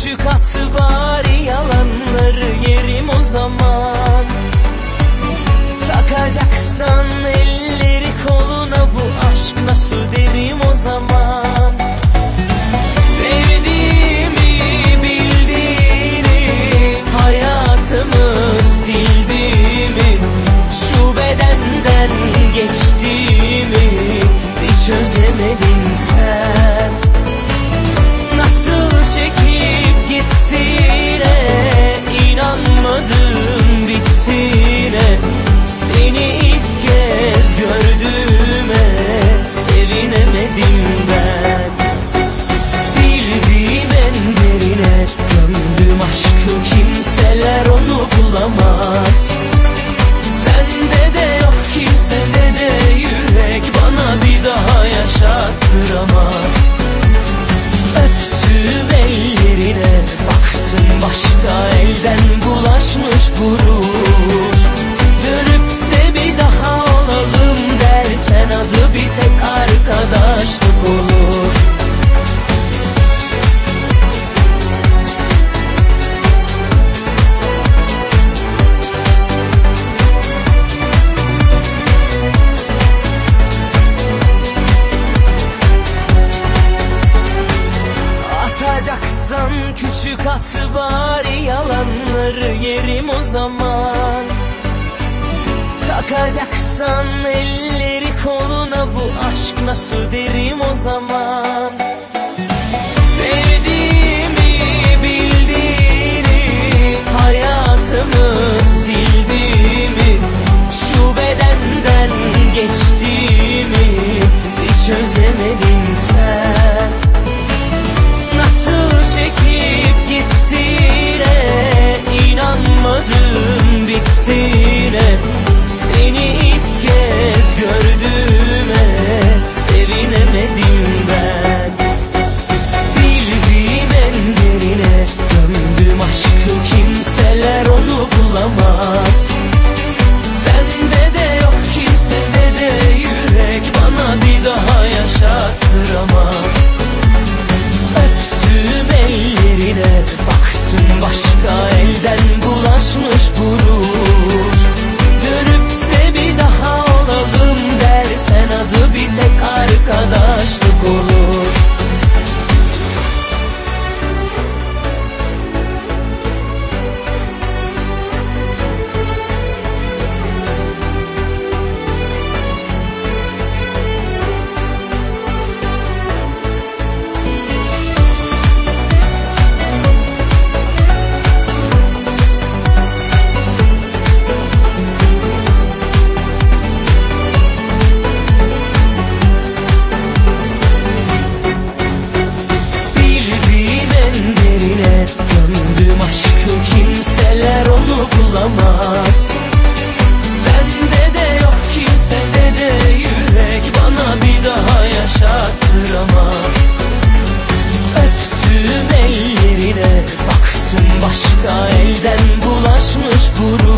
Öpücük atı bari yalanları yerim o zaman. Takacaksan elleri koluna bu aşk nasıl derim o zaman. Sevdiğimi bildiğini hayatımı sildiğimi Şu bedenden geçtiğimi hiç özlemedin sen. Nasıl çekin gittiğine inanmadım. Küçük at bari yalanları yerim o zaman. Takacaksan elleri koluna bu aşk nasıl derim o zaman onu bulamaz Sende de yok kimsede de yürek. Bana bir daha yaşattıramaz. Öptüm ellerine Baktım başka elden bulaşmış bulamaz. Sende de yok kimsede de yürek. Bana bir daha yaşattıramaz. Öptüm ellerine baktım başka elden bulaşmış gurur